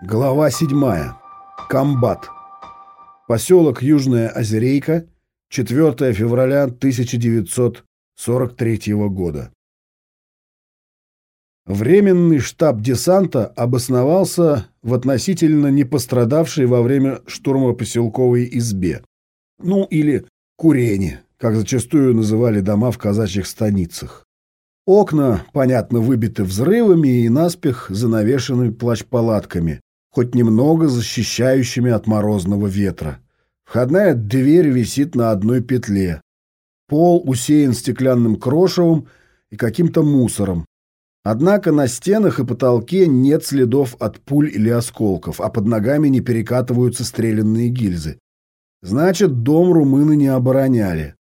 Глава 7. Комбат. Поселок Южная Озерейка, 4 февраля 1943 года. Временный штаб десанта обосновался в относительно не пострадавшей во время штурма поселковой избе. Ну, или курене, как зачастую называли дома в казачьих станицах. Окна, понятно, выбиты взрывами и наспех занавешены плащ-палатками, хоть немного защищающими от морозного ветра. Входная дверь висит на одной петле. Пол усеян стеклянным крошевом и каким-то мусором. Однако на стенах и потолке нет следов от пуль или осколков, а под ногами не перекатываются стрелянные гильзы. Значит, дом румыны не обороняли.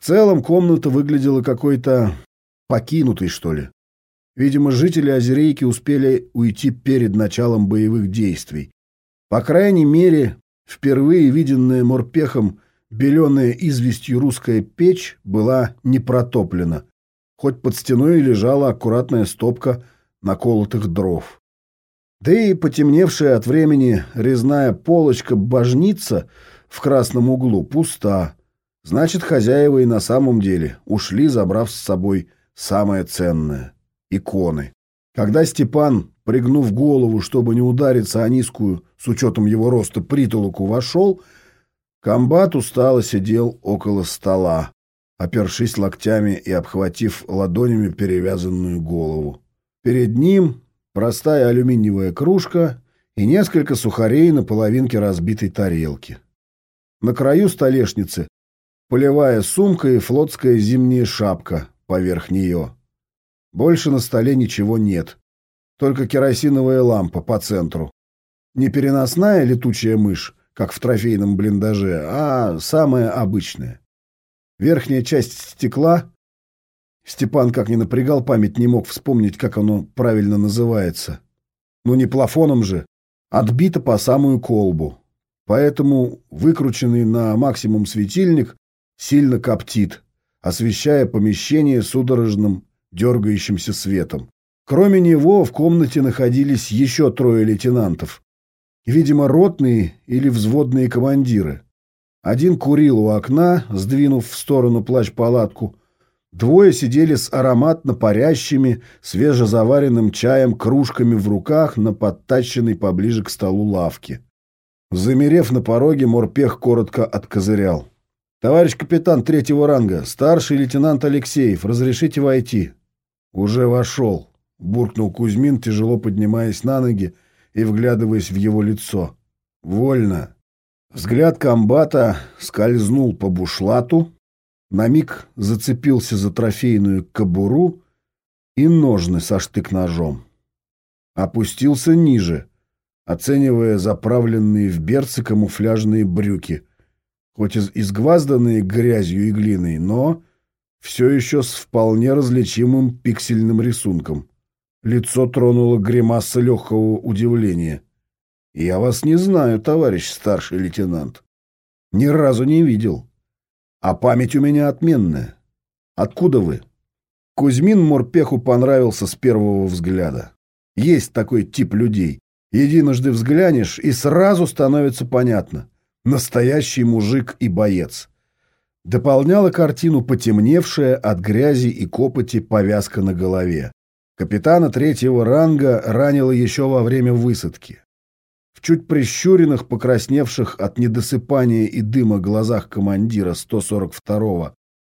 В целом комната выглядела какой-то покинутой, что ли. Видимо, жители Озерейки успели уйти перед началом боевых действий. По крайней мере, впервые виденная морпехом беленая известью русская печь была не протоплена, хоть под стеной лежала аккуратная стопка наколотых дров. Да и потемневшая от времени резная полочка-божница в красном углу пуста. Значит, хозяева и на самом деле ушли, забрав с собой самое ценное — иконы. Когда Степан, пригнув голову, чтобы не удариться о низкую, с учетом его роста, притолоку вошел, комбат устало сидел около стола, опершись локтями и обхватив ладонями перевязанную голову. Перед ним простая алюминиевая кружка и несколько сухарей на половинке разбитой тарелки. На краю столешницы полевая сумка и флотская зимняя шапка поверх нее. Больше на столе ничего нет. Только керосиновая лампа по центру. Не переносная летучая мышь, как в трофейном блиндаже, а самая обычная. Верхняя часть стекла... Степан, как ни напрягал память, не мог вспомнить, как оно правильно называется. Ну не плафоном же. Отбита по самую колбу. Поэтому выкрученный на максимум светильник сильно коптит, освещая помещение судорожным дергающимся светом. Кроме него в комнате находились еще трое лейтенантов. Видимо, ротные или взводные командиры. Один курил у окна, сдвинув в сторону плащ-палатку. Двое сидели с ароматно парящими, свежезаваренным чаем кружками в руках на подтащенной поближе к столу лавке. Замерев на пороге, морпех коротко откозырял. «Товарищ капитан третьего ранга, старший лейтенант Алексеев, разрешите войти?» «Уже вошел», — буркнул Кузьмин, тяжело поднимаясь на ноги и вглядываясь в его лицо. «Вольно». Взгляд комбата скользнул по бушлату, на миг зацепился за трофейную кобуру и ножны со штык-ножом. Опустился ниже, оценивая заправленные в берцы камуфляжные брюки — хоть и изгвазданные грязью и глиной, но все еще с вполне различимым пиксельным рисунком. Лицо тронуло гримаса легкого удивления. «Я вас не знаю, товарищ старший лейтенант. Ни разу не видел. А память у меня отменная. Откуда вы?» Кузьмин Морпеху понравился с первого взгляда. Есть такой тип людей. Единожды взглянешь, и сразу становится понятно. Настоящий мужик и боец. Дополняла картину потемневшая от грязи и копоти повязка на голове. Капитана третьего ранга ранило еще во время высадки. В чуть прищуренных, покрасневших от недосыпания и дыма глазах командира 142-го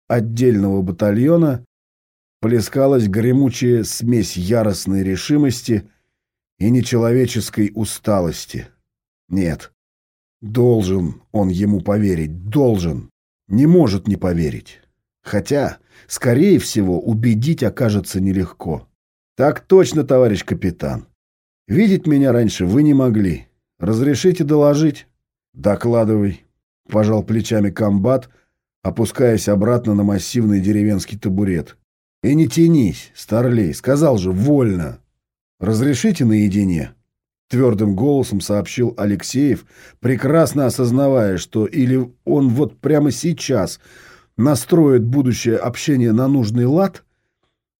отдельного батальона плескалась гремучая смесь яростной решимости и нечеловеческой усталости. Нет, Должен он ему поверить, должен. Не может не поверить. Хотя, скорее всего, убедить окажется нелегко. Так точно, товарищ капитан. Видеть меня раньше вы не могли. Разрешите доложить? Докладывай. Пожал плечами комбат, опускаясь обратно на массивный деревенский табурет. И не тянись, старлей, сказал же, вольно. Разрешите наедине? Твердым голосом сообщил Алексеев, прекрасно осознавая, что или он вот прямо сейчас настроит будущее общение на нужный лад,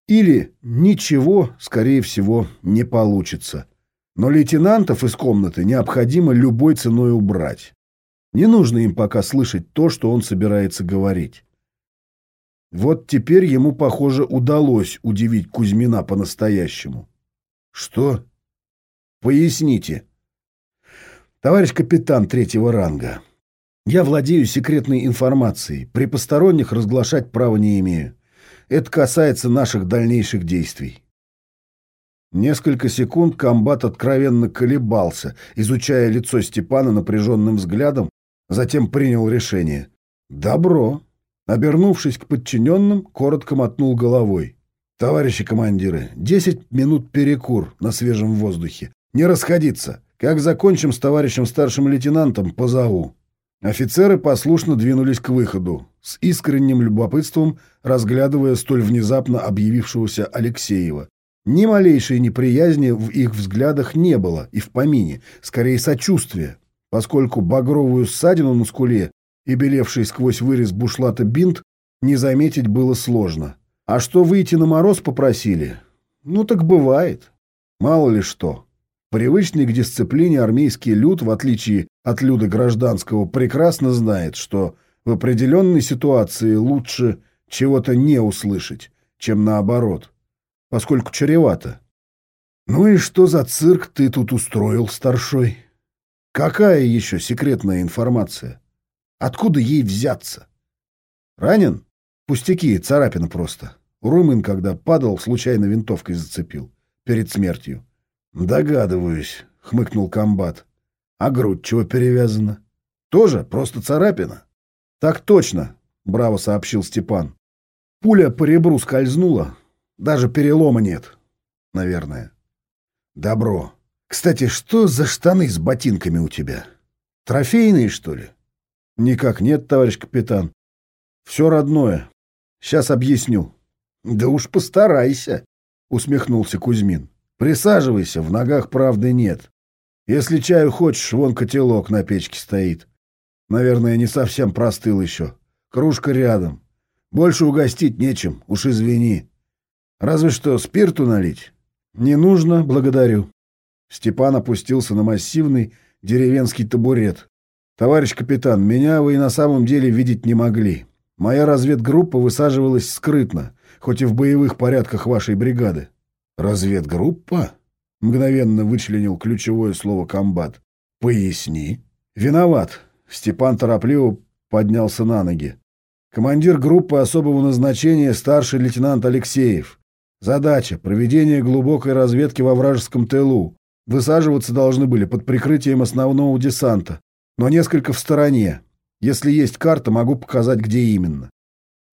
или ничего, скорее всего, не получится. Но лейтенантов из комнаты необходимо любой ценой убрать. Не нужно им пока слышать то, что он собирается говорить. Вот теперь ему, похоже, удалось удивить Кузьмина по-настоящему. Что? Поясните. Товарищ капитан третьего ранга, я владею секретной информацией. При посторонних разглашать права не имею. Это касается наших дальнейших действий. Несколько секунд комбат откровенно колебался, изучая лицо Степана напряженным взглядом, затем принял решение. «Добро». Обернувшись к подчиненным, коротко мотнул головой. «Товарищи командиры, десять минут перекур на свежем воздухе. Не расходиться. Как закончим с товарищем старшим лейтенантом, позову». Офицеры послушно двинулись к выходу, с искренним любопытством разглядывая столь внезапно объявившегося Алексеева. Ни малейшей неприязни в их взглядах не было и в помине, скорее сочувствие, поскольку багровую ссадину на скуле и белевший сквозь вырез бушлата бинт не заметить было сложно. А что выйти на мороз попросили? Ну так бывает. Мало ли что. Привычный к дисциплине армейский люд, в отличие от люда гражданского, прекрасно знает, что в определенной ситуации лучше чего-то не услышать, чем наоборот, поскольку чревато. «Ну и что за цирк ты тут устроил, старшой? Какая еще секретная информация? Откуда ей взяться? Ранен? Пустяки, царапина просто. Румын, когда падал, случайно винтовкой зацепил. Перед смертью. «Догадываюсь», — хмыкнул комбат. «А грудь чего перевязана?» «Тоже просто царапина?» «Так точно», — браво сообщил Степан. «Пуля по ребру скользнула. Даже перелома нет. Наверное». «Добро. Кстати, что за штаны с ботинками у тебя? Трофейные, что ли?» «Никак нет, товарищ капитан. Все родное. Сейчас объясню». «Да уж постарайся», — усмехнулся Кузьмин. Присаживайся, в ногах правды нет. Если чаю хочешь, вон котелок на печке стоит. Наверное, не совсем простыл еще. Кружка рядом. Больше угостить нечем, уж извини. Разве что спирту налить. Не нужно, благодарю. Степан опустился на массивный деревенский табурет. Товарищ капитан, меня вы и на самом деле видеть не могли. Моя разведгруппа высаживалась скрытно, хоть и в боевых порядках вашей бригады. «Разведгруппа?» — мгновенно вычленил ключевое слово комбат. «Поясни». «Виноват». Степан торопливо поднялся на ноги. «Командир группы особого назначения старший лейтенант Алексеев. Задача — проведение глубокой разведки во вражеском тылу. Высаживаться должны были под прикрытием основного десанта, но несколько в стороне. Если есть карта, могу показать, где именно».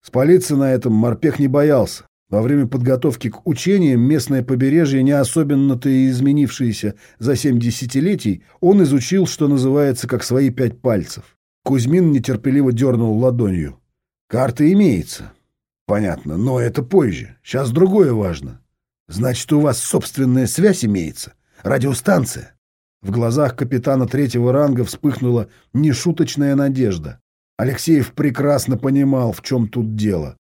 Спалиться на этом морпех не боялся. Во время подготовки к учениям местное побережье, не особенно-то и изменившееся за семь десятилетий, он изучил, что называется, как свои пять пальцев. Кузьмин нетерпеливо дернул ладонью. «Карта имеется». «Понятно, но это позже. Сейчас другое важно. Значит, у вас собственная связь имеется? Радиостанция?» В глазах капитана третьего ранга вспыхнула нешуточная надежда. Алексеев прекрасно понимал, в чем тут дело.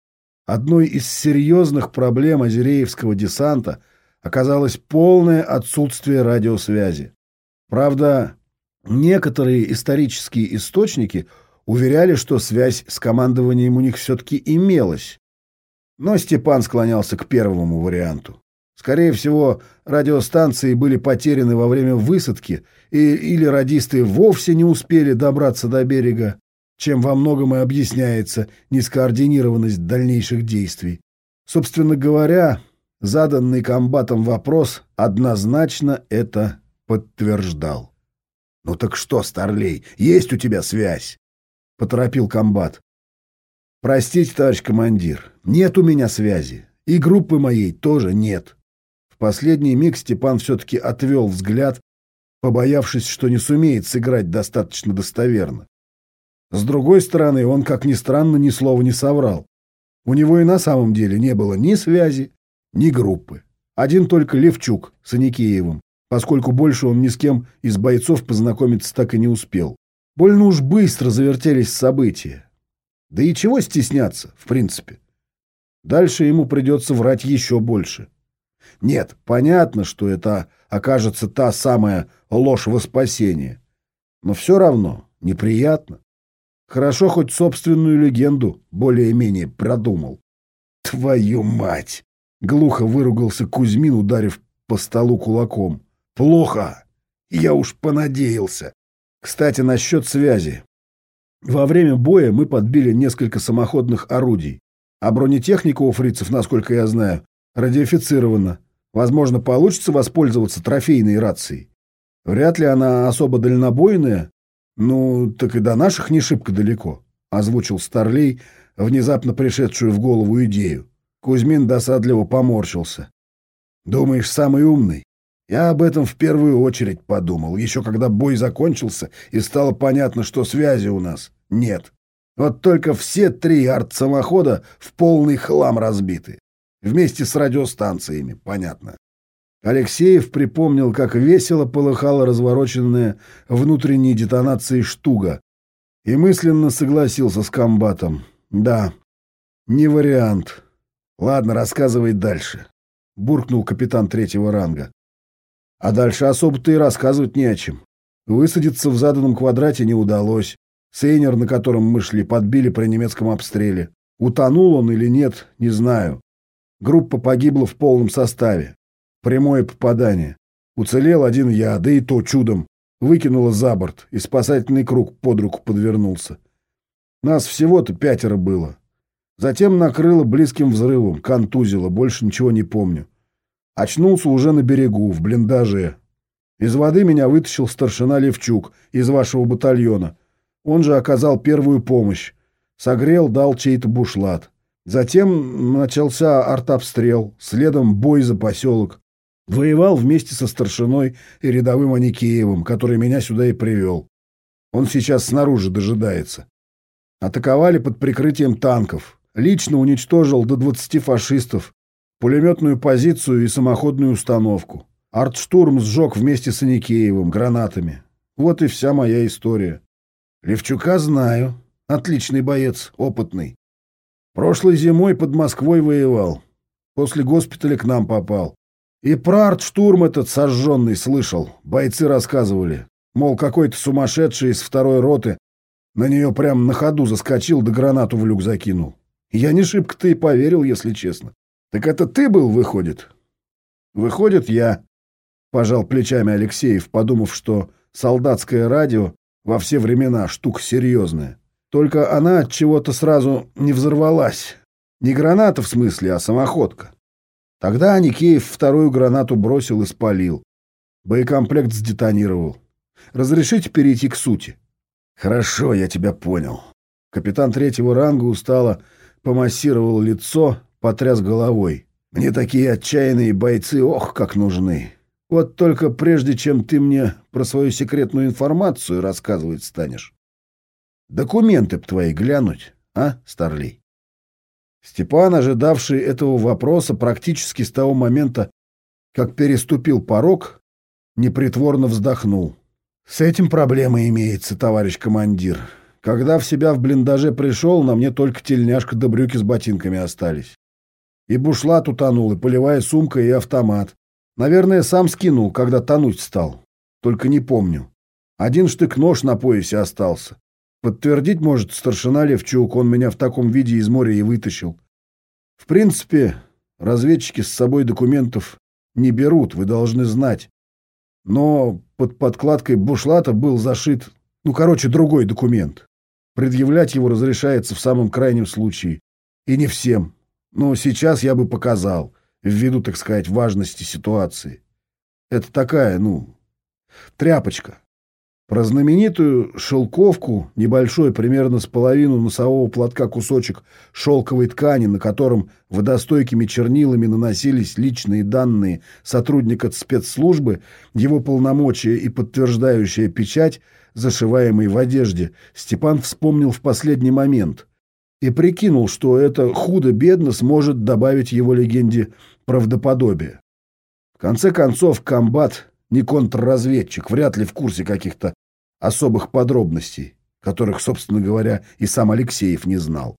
Одной из серьезных проблем Озереевского десанта оказалось полное отсутствие радиосвязи. Правда, некоторые исторические источники уверяли, что связь с командованием у них все-таки имелась. Но Степан склонялся к первому варианту. Скорее всего, радиостанции были потеряны во время высадки, и, или радисты вовсе не успели добраться до берега чем во многом и объясняется нескоординированность дальнейших действий. Собственно говоря, заданный комбатом вопрос однозначно это подтверждал. «Ну так что, Старлей, есть у тебя связь?» — поторопил комбат. «Простите, товарищ командир, нет у меня связи, и группы моей тоже нет». В последний миг Степан все-таки отвел взгляд, побоявшись, что не сумеет сыграть достаточно достоверно. С другой стороны, он, как ни странно, ни слова не соврал. У него и на самом деле не было ни связи, ни группы. Один только Левчук с Аникеевым, поскольку больше он ни с кем из бойцов познакомиться так и не успел. Больно уж быстро завертелись события. Да и чего стесняться, в принципе. Дальше ему придется врать еще больше. Нет, понятно, что это окажется та самая ложь во спасение. Но все равно неприятно. Хорошо хоть собственную легенду более-менее продумал. Твою мать! Глухо выругался Кузьмин, ударив по столу кулаком. Плохо! Я уж понадеялся. Кстати, насчет связи. Во время боя мы подбили несколько самоходных орудий, а бронетехника у фрицев, насколько я знаю, радиофицирована. Возможно, получится воспользоваться трофейной рацией. Вряд ли она особо дальнобойная, ну, так и до наших не шибко далеко, озвучил Старлей внезапно пришедшую в голову идею. Кузьмин досадливо поморщился. Думаешь, самый умный? Я об этом в первую очередь подумал, еще когда бой закончился и стало понятно, что связи у нас нет. Вот только все три арт-самохода в полный хлам разбиты. Вместе с радиостанциями, понятно. Алексеев припомнил, как весело полыхала развороченная внутренней детонацией штуга, и мысленно согласился с комбатом. Да, не вариант. Ладно, рассказывай дальше. Буркнул капитан третьего ранга. А дальше особо-то и рассказывать не о чем. Высадиться в заданном квадрате не удалось. Сейнер, на котором мы шли, подбили при немецком обстреле. Утонул он или нет, не знаю. Группа погибла в полном составе. Прямое попадание. Уцелел один я, да и то чудом. Выкинуло за борт, и спасательный круг под руку подвернулся. Нас всего-то пятеро было. Затем накрыло близким взрывом, контузило, больше ничего не помню. Очнулся уже на берегу, в блиндаже. Из воды меня вытащил старшина Левчук из вашего батальона. Он же оказал первую помощь. Согрел, дал чей-то бушлат. Затем начался артобстрел, следом бой за поселок. Воевал вместе со старшиной и рядовым Аникеевым, который меня сюда и привел. Он сейчас снаружи дожидается. Атаковали под прикрытием танков. Лично уничтожил до 20 фашистов, пулеметную позицию и самоходную установку. Артштурм сжег вместе с Аникеевым гранатами. Вот и вся моя история. Левчука знаю. Отличный боец, опытный. Прошлой зимой под Москвой воевал. После госпиталя к нам попал. И про арт-штурм этот сожженный слышал. Бойцы рассказывали. Мол, какой-то сумасшедший из второй роты на нее прям на ходу заскочил да гранату в люк закинул. Я не шибко-то и поверил, если честно. Так это ты был, выходит? Выходит, я. Пожал плечами Алексеев, подумав, что солдатское радио во все времена штука серьезная. Только она от чего-то сразу не взорвалась. Не граната в смысле, а самоходка. Тогда Аникеев вторую гранату бросил и спалил. Боекомплект сдетонировал. Разрешите перейти к сути? Хорошо, я тебя понял. Капитан третьего ранга устало помассировал лицо, потряс головой. Мне такие отчаянные бойцы, ох, как нужны. Вот только прежде, чем ты мне про свою секретную информацию рассказывать станешь, документы б твои глянуть, а, Старлей? Степан, ожидавший этого вопроса практически с того момента, как переступил порог, непритворно вздохнул. «С этим проблема имеется, товарищ командир. Когда в себя в блиндаже пришел, на мне только тельняшка да брюки с ботинками остались. И бушлат утонул, и полевая сумка, и автомат. Наверное, сам скинул, когда тонуть стал. Только не помню. Один штык-нож на поясе остался. Подтвердить может старшина Левчук, он меня в таком виде из моря и вытащил. В принципе, разведчики с собой документов не берут, вы должны знать. Но под подкладкой бушлата был зашит, ну, короче, другой документ. Предъявлять его разрешается в самом крайнем случае. И не всем. Но сейчас я бы показал, ввиду, так сказать, важности ситуации. Это такая, ну, тряпочка. Про знаменитую шелковку, небольшой, примерно с половину носового платка кусочек шелковой ткани, на котором водостойкими чернилами наносились личные данные сотрудника спецслужбы, его полномочия и подтверждающая печать, зашиваемый в одежде, Степан вспомнил в последний момент и прикинул, что это худо-бедно сможет добавить его легенде правдоподобие. В конце концов, комбат не контрразведчик, вряд ли в курсе каких-то особых подробностей, которых, собственно говоря, и сам Алексеев не знал.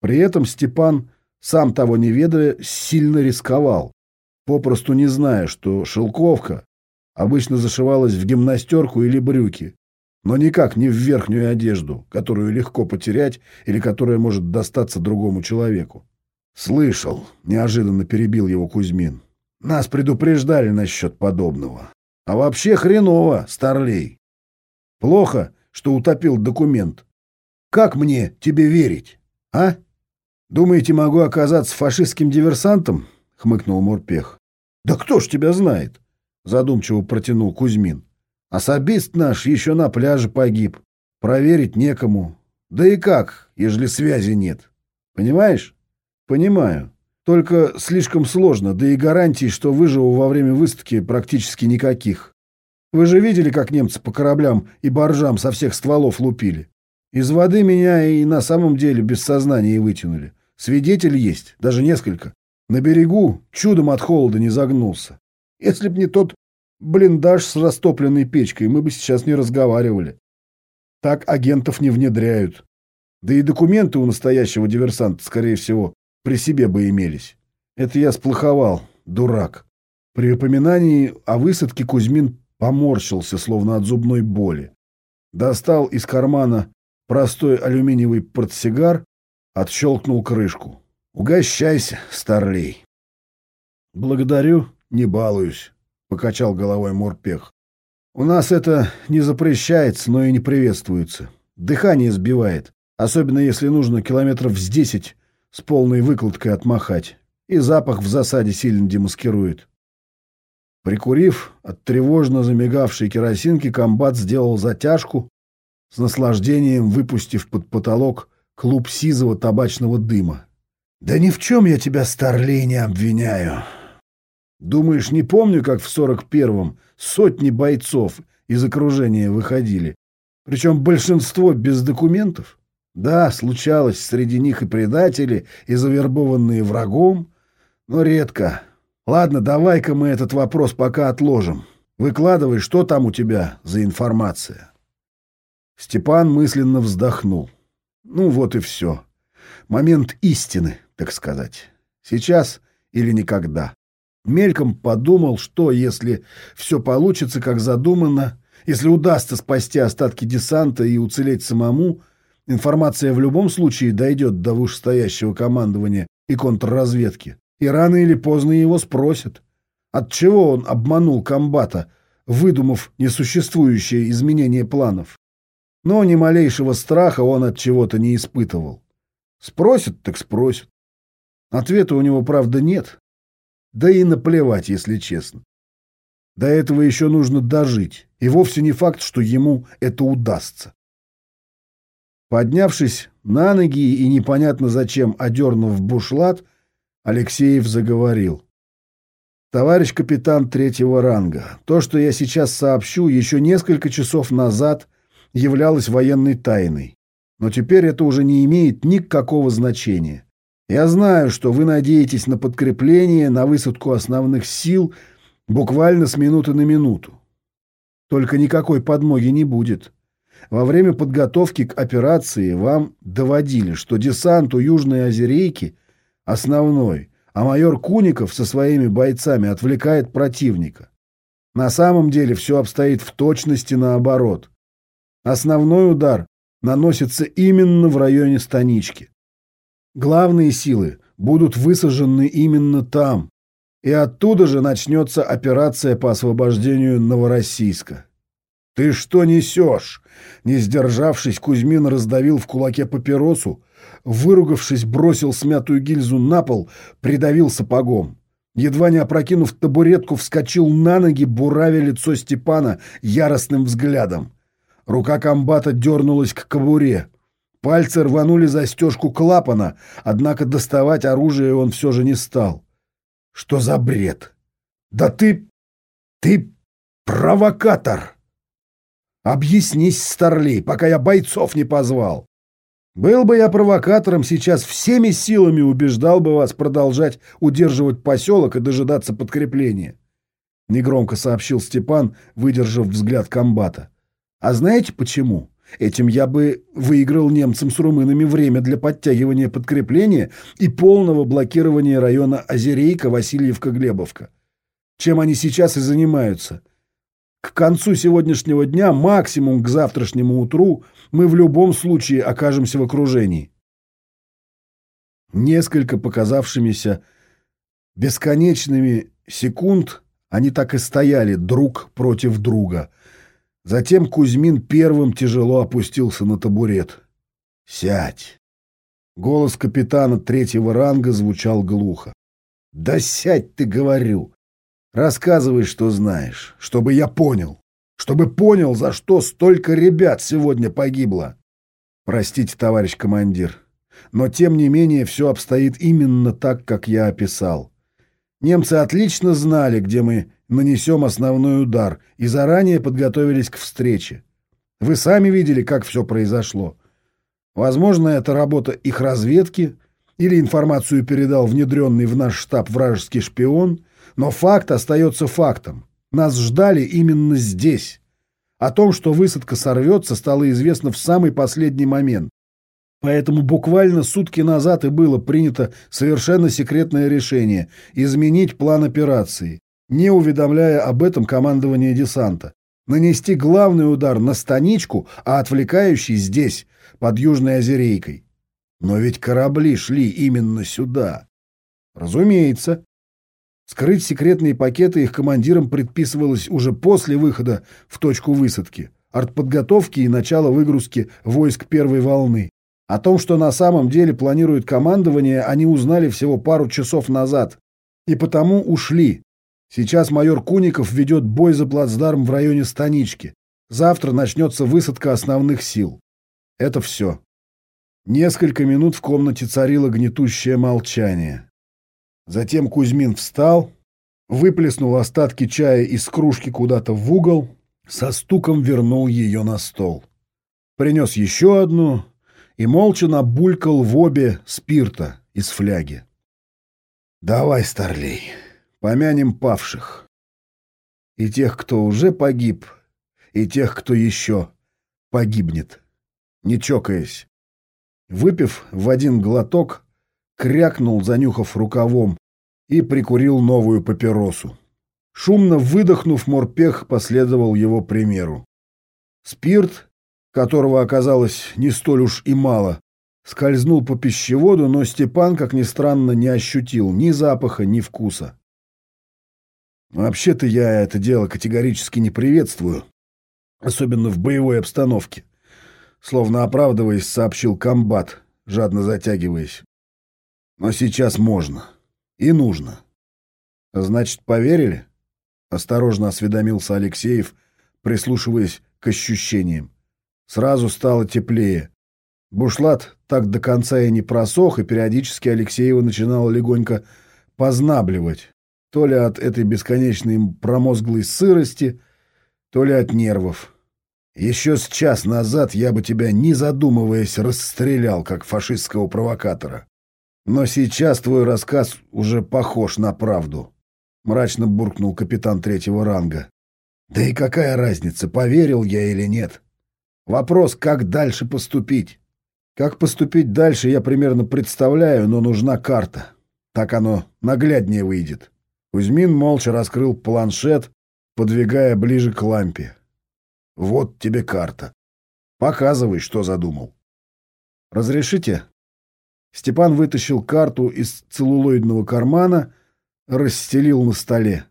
При этом Степан, сам того не ведая, сильно рисковал. попросту не зная, что шелковка обычно зашивалась в гимнастерку или брюки, но никак не в верхнюю одежду, которую легко потерять или которая может достаться другому человеку. «Слышал», — неожиданно перебил его Кузьмин. «Нас предупреждали насчет подобного. А вообще хреново, старлей. Плохо, что утопил документ. Как мне тебе верить, а? Думаете, могу оказаться фашистским диверсантом?» — хмыкнул Морпех. «Да кто ж тебя знает?» — задумчиво протянул Кузьмин. «Особист наш еще на пляже погиб. Проверить некому. Да и как, ежели связи нет? Понимаешь?» «Понимаю. Только слишком сложно, да и гарантий, что выживу во время выставки, практически никаких. Вы же видели, как немцы по кораблям и боржам со всех стволов лупили? Из воды меня и на самом деле без сознания вытянули. Свидетель есть, даже несколько. На берегу чудом от холода не загнулся. Если б не тот блиндаж с растопленной печкой, мы бы сейчас не разговаривали. Так агентов не внедряют. Да и документы у настоящего диверсанта, скорее всего, при себе бы имелись. Это я сплоховал, дурак. При упоминании о высадке Кузьмин поморщился, словно от зубной боли. Достал из кармана простой алюминиевый портсигар, отщелкнул крышку. Угощайся, старлей. Благодарю, не балуюсь, покачал головой Морпех. У нас это не запрещается, но и не приветствуется. Дыхание сбивает, особенно если нужно километров с десять с полной выкладкой отмахать. И запах в засаде сильно демаскирует. Прикурив от тревожно замигавшей керосинки, комбат сделал затяжку, с наслаждением выпустив под потолок клуб сизого табачного дыма. Да ни в чем я тебя, старлей, не обвиняю. Думаешь, не помню, как в сорок первом сотни бойцов из окружения выходили? Причем большинство без документов? Да, случалось среди них и предатели, и завербованные врагом, но редко. Ладно, давай-ка мы этот вопрос пока отложим. Выкладывай, что там у тебя за информация. Степан мысленно вздохнул. Ну вот и все. Момент истины так сказать. Сейчас или никогда. Мельком подумал, что если все получится, как задумано, если удастся спасти остатки десанта и уцелеть самому, информация в любом случае дойдет до вышестоящего командования и контрразведки. И рано или поздно его спросят, отчего он обманул комбата, выдумав несуществующее изменение планов. Но ни малейшего страха он от чего-то не испытывал. Спросят, так спросят. Ответа у него, правда, нет. Да и наплевать, если честно. До этого еще нужно дожить, и вовсе не факт, что ему это удастся. Поднявшись на ноги и непонятно зачем одернув бушлат, Алексеев заговорил. «Товарищ капитан третьего ранга, то, что я сейчас сообщу, еще несколько часов назад являлось военной тайной. Но теперь это уже не имеет никакого значения. Я знаю, что вы надеетесь на подкрепление, на высадку основных сил буквально с минуты на минуту. Только никакой подмоги не будет. Во время подготовки к операции вам доводили, что десант у Южной Озерейки основной, а майор Куников со своими бойцами отвлекает противника. На самом деле все обстоит в точности наоборот. Основной удар наносится именно в районе станички. Главные силы будут высажены именно там, и оттуда же начнется операция по освобождению Новороссийска. «Ты что несешь?» Не сдержавшись, Кузьмин раздавил в кулаке папиросу, выругавшись, бросил смятую гильзу на пол, придавил сапогом. Едва не опрокинув табуретку, вскочил на ноги, буравя лицо Степана яростным взглядом. Рука комбата дернулась к кобуре. Пальцы рванули застежку клапана, однако доставать оружие он все же не стал. Что за бред? Да ты... ты провокатор! Объяснись, старлей, пока я бойцов не позвал. Был бы я провокатором, сейчас всеми силами убеждал бы вас продолжать удерживать поселок и дожидаться подкрепления. Негромко сообщил Степан, выдержав взгляд комбата. А знаете почему? Этим я бы выиграл немцам с румынами время для подтягивания подкрепления и полного блокирования района Озерейка, Васильевка, Глебовка. чем они сейчас и занимаются. К концу сегодняшнего дня, максимум к завтрашнему утру, мы в любом случае окажемся в окружении. Несколько показавшимися бесконечными секунд они так и стояли друг против друга. Затем Кузьмин первым тяжело опустился на табурет. «Сядь!» Голос капитана третьего ранга звучал глухо. «Да сядь ты, говорю! Рассказывай, что знаешь, чтобы я понял, чтобы понял, за что столько ребят сегодня погибло!» «Простите, товарищ командир, но тем не менее все обстоит именно так, как я описал. Немцы отлично знали, где мы нанесем основной удар, и заранее подготовились к встрече. Вы сами видели, как все произошло. Возможно, это работа их разведки или информацию передал внедренный в наш штаб вражеский шпион, но факт остается фактом. Нас ждали именно здесь. О том, что высадка сорвется, стало известно в самый последний момент. Поэтому буквально сутки назад и было принято совершенно секретное решение изменить план операции, не уведомляя об этом командование десанта. Нанести главный удар на станичку, а отвлекающий здесь, под Южной Озерейкой. Но ведь корабли шли именно сюда. Разумеется. Скрыть секретные пакеты их командирам предписывалось уже после выхода в точку высадки, артподготовки и начала выгрузки войск первой волны. О том, что на самом деле планирует командование, они узнали всего пару часов назад. И потому ушли. Сейчас майор Куников ведет бой за плацдарм в районе Станички. Завтра начнется высадка основных сил. Это все. Несколько минут в комнате царило гнетущее молчание. Затем Кузьмин встал, выплеснул остатки чая из кружки куда-то в угол, со стуком вернул ее на стол. Принес еще одну и молча набулькал в обе спирта из фляги. «Давай, старлей, помянем павших. И тех, кто уже погиб, и тех, кто еще погибнет» не чокаясь. Выпив в один глоток, крякнул, занюхав рукавом, и прикурил новую папиросу. Шумно выдохнув, морпех последовал его примеру. Спирт, которого оказалось не столь уж и мало, скользнул по пищеводу, но Степан, как ни странно, не ощутил ни запаха, ни вкуса. Вообще-то я это дело категорически не приветствую, особенно в боевой обстановке словно оправдываясь, сообщил комбат, жадно затягиваясь. Но сейчас можно. И нужно. Значит, поверили? Осторожно осведомился Алексеев, прислушиваясь к ощущениям. Сразу стало теплее. Бушлат так до конца и не просох, и периодически Алексеева начинало легонько познабливать. То ли от этой бесконечной промозглой сырости, то ли от нервов. Еще с час назад я бы тебя, не задумываясь, расстрелял, как фашистского провокатора. Но сейчас твой рассказ уже похож на правду. Мрачно буркнул капитан третьего ранга. Да и какая разница, поверил я или нет? Вопрос, как дальше поступить? Как поступить дальше, я примерно представляю, но нужна карта. Так оно нагляднее выйдет. Кузьмин молча раскрыл планшет, подвигая ближе к лампе. Вот тебе карта. Показывай, что задумал. Разрешите? Степан вытащил карту из целлулоидного кармана, расстелил на столе.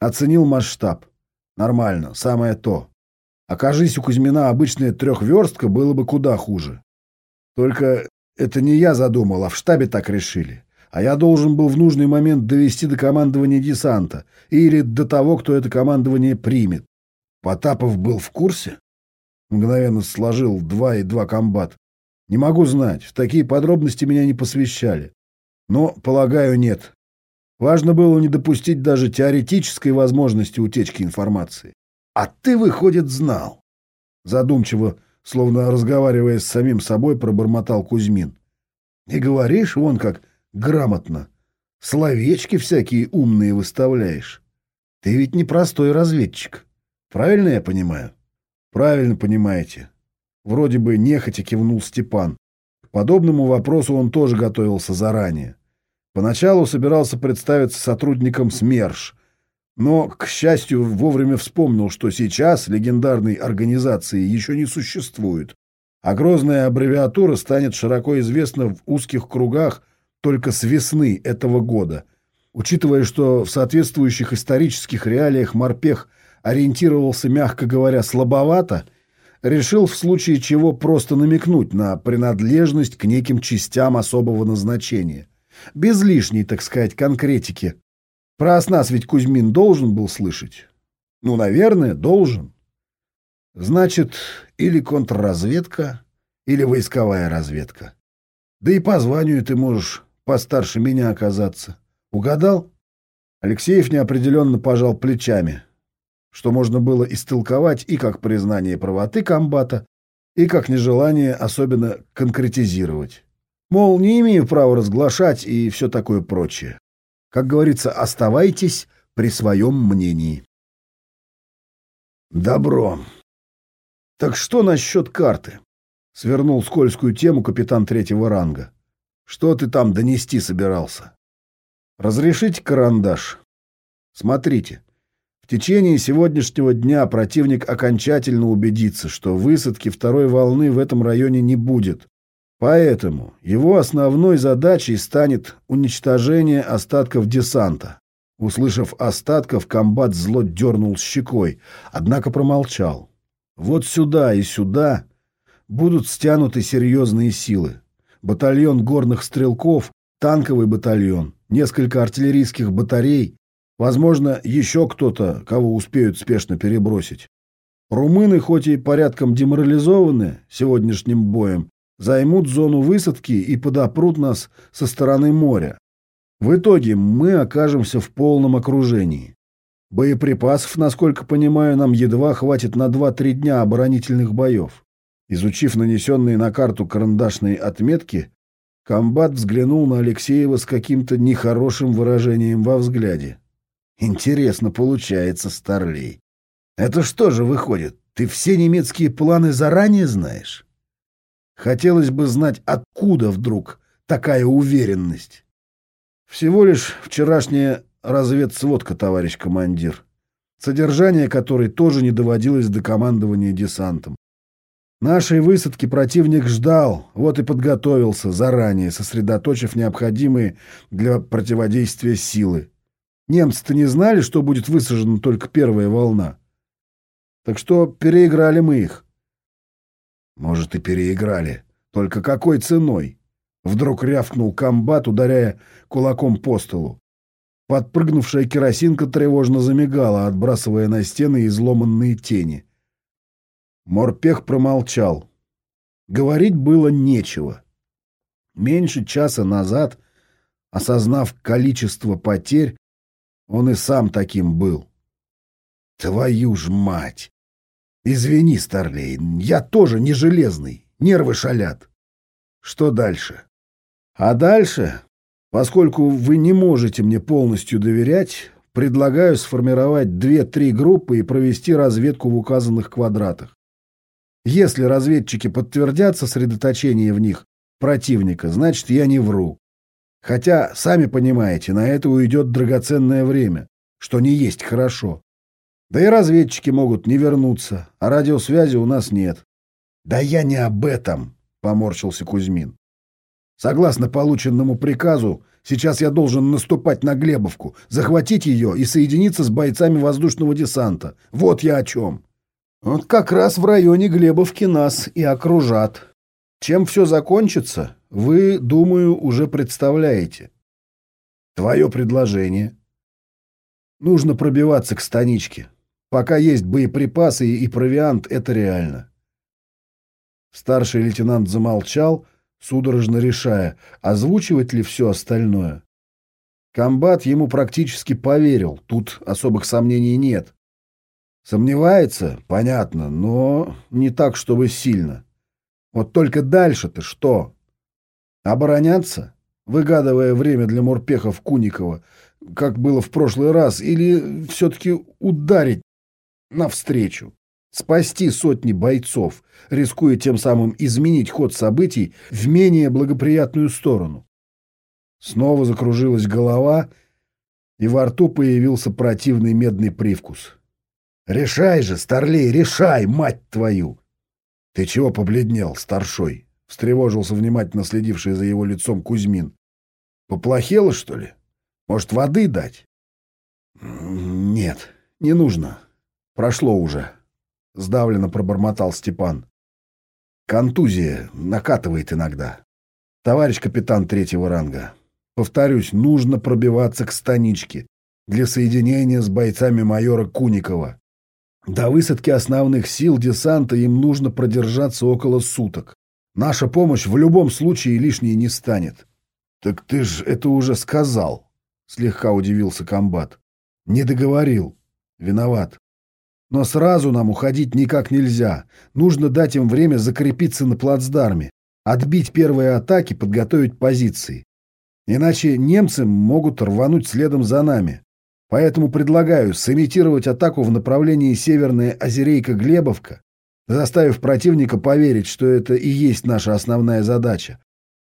Оценил масштаб. Нормально, самое то. Окажись у Кузьмина обычная трехверстка, было бы куда хуже. Только это не я задумал, а в штабе так решили. А я должен был в нужный момент довести до командования десанта или до того, кто это командование примет. Потапов был в курсе? Мгновенно сложил два и два комбат. Не могу знать, в такие подробности меня не посвящали. Но, полагаю, нет. Важно было не допустить даже теоретической возможности утечки информации. А ты, выходит, знал. Задумчиво, словно разговаривая с самим собой, пробормотал Кузьмин. Не говоришь, вон как грамотно. Словечки всякие умные выставляешь. Ты ведь не простой разведчик. Правильно я понимаю? Правильно понимаете. Вроде бы нехотя кивнул Степан. К подобному вопросу он тоже готовился заранее. Поначалу собирался представиться сотрудником СМЕРШ, но, к счастью, вовремя вспомнил, что сейчас легендарной организации еще не существует, а грозная аббревиатура станет широко известна в узких кругах только с весны этого года. Учитывая, что в соответствующих исторических реалиях морпех ориентировался, мягко говоря, слабовато, решил в случае чего просто намекнуть на принадлежность к неким частям особого назначения. Без лишней, так сказать, конкретики. Про оснас ведь Кузьмин должен был слышать. Ну, наверное, должен. Значит, или контрразведка, или войсковая разведка. Да и по званию ты можешь постарше меня оказаться. Угадал? Алексеев неопределенно пожал плечами, что можно было истолковать и как признание правоты комбата, и как нежелание особенно конкретизировать. Мол, не имею права разглашать и все такое прочее. Как говорится, оставайтесь при своем мнении. Добро. Так что насчет карты? Свернул скользкую тему капитан третьего ранга. Что ты там донести собирался? Разрешите карандаш? Смотрите. В течение сегодняшнего дня противник окончательно убедится, что высадки второй волны в этом районе не будет. Поэтому его основной задачей станет уничтожение остатков десанта. Услышав остатков, комбат зло дернул щекой, однако промолчал. Вот сюда и сюда будут стянуты серьезные силы. Батальон горных стрелков, танковый батальон, несколько артиллерийских батарей, возможно, еще кто-то, кого успеют спешно перебросить. Румыны, хоть и порядком деморализованы сегодняшним боем, займут зону высадки и подопрут нас со стороны моря. В итоге мы окажемся в полном окружении. Боеприпасов, насколько понимаю, нам едва хватит на 2-3 дня оборонительных боев. Изучив нанесенные на карту карандашные отметки, комбат взглянул на Алексеева с каким-то нехорошим выражением во взгляде. «Интересно получается, Старлей. Это что же выходит, ты все немецкие планы заранее знаешь?» Хотелось бы знать, откуда вдруг такая уверенность. Всего лишь вчерашняя разведсводка, товарищ командир, содержание которой тоже не доводилось до командования десантом. Нашей высадки противник ждал, вот и подготовился заранее, сосредоточив необходимые для противодействия силы. Немцы-то не знали, что будет высажена только первая волна. Так что переиграли мы их. Может, и переиграли. Только какой ценой? Вдруг рявкнул комбат, ударяя кулаком по столу. Подпрыгнувшая керосинка тревожно замигала, отбрасывая на стены изломанные тени. Морпех промолчал. Говорить было нечего. Меньше часа назад, осознав количество потерь, он и сам таким был. Твою ж мать! Извини, Старлей, я тоже не железный, нервы шалят. Что дальше? А дальше, поскольку вы не можете мне полностью доверять, предлагаю сформировать две-три группы и провести разведку в указанных квадратах. Если разведчики подтвердят сосредоточение в них противника, значит, я не вру. Хотя, сами понимаете, на это уйдет драгоценное время, что не есть хорошо. Да и разведчики могут не вернуться, а радиосвязи у нас нет. Да я не об этом, поморщился Кузьмин. Согласно полученному приказу, сейчас я должен наступать на Глебовку, захватить ее и соединиться с бойцами воздушного десанта. Вот я о чем. Вот как раз в районе Глебовки нас и окружат. Чем все закончится, вы, думаю, уже представляете. Твое предложение. Нужно пробиваться к станичке. Пока есть боеприпасы и провиант, это реально. Старший лейтенант замолчал, судорожно решая, озвучивать ли все остальное. Комбат ему практически поверил, тут особых сомнений нет. Сомневается, понятно, но не так, чтобы сильно. Вот только дальше-то что? Обороняться, выгадывая время для морпехов Куникова, как было в прошлый раз, или все-таки ударить навстречу. Спасти сотни бойцов, рискуя тем самым изменить ход событий в менее благоприятную сторону. Снова закружилась голова, и во рту появился противный медный привкус. «Решай же, старлей, решай, мать твою!» «Ты чего побледнел, старшой?» — встревожился внимательно следивший за его лицом Кузьмин. «Поплохело, что ли? Может, воды дать?» «Нет, не нужно. Прошло уже», — сдавленно пробормотал Степан. «Контузия накатывает иногда. Товарищ капитан третьего ранга, повторюсь, нужно пробиваться к станичке для соединения с бойцами майора Куникова. До высадки основных сил десанта им нужно продержаться около суток. Наша помощь в любом случае лишней не станет. Так ты ж это уже сказал, слегка удивился комбат. Не договорил. Виноват. Но сразу нам уходить никак нельзя. Нужно дать им время закрепиться на плацдарме, отбить первые атаки, подготовить позиции. Иначе немцы могут рвануть следом за нами. Поэтому предлагаю сымитировать атаку в направлении Северная Озерейка-Глебовка, заставив противника поверить, что это и есть наша основная задача.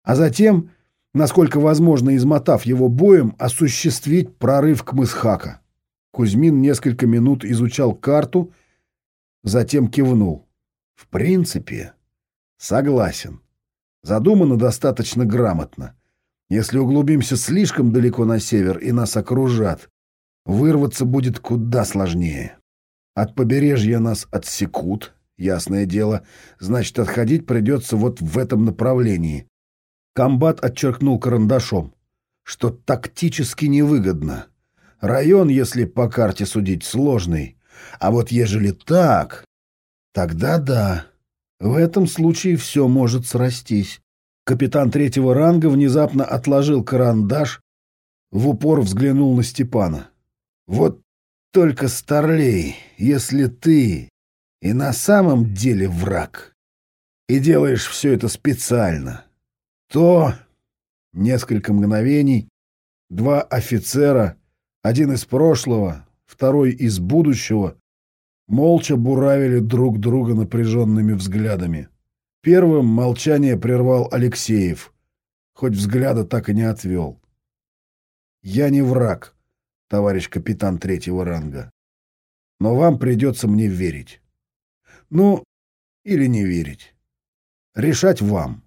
А затем, насколько возможно, измотав его боем, осуществить прорыв к Мысхака. Кузьмин несколько минут изучал карту, затем кивнул. В принципе, согласен. Задумано достаточно грамотно. Если углубимся слишком далеко на север и нас окружат, Вырваться будет куда сложнее. От побережья нас отсекут, ясное дело, значит, отходить придется вот в этом направлении. Комбат отчеркнул карандашом, что тактически невыгодно. Район, если по карте судить, сложный. А вот ежели так, тогда да. В этом случае все может срастись. Капитан третьего ранга внезапно отложил карандаш, в упор взглянул на Степана. Вот только, Старлей, если ты и на самом деле враг, и делаешь все это специально, то несколько мгновений два офицера, один из прошлого, второй из будущего, молча буравили друг друга напряженными взглядами. Первым молчание прервал Алексеев, хоть взгляда так и не отвел. «Я не враг», товарищ капитан третьего ранга. Но вам придется мне верить. Ну, или не верить. Решать вам.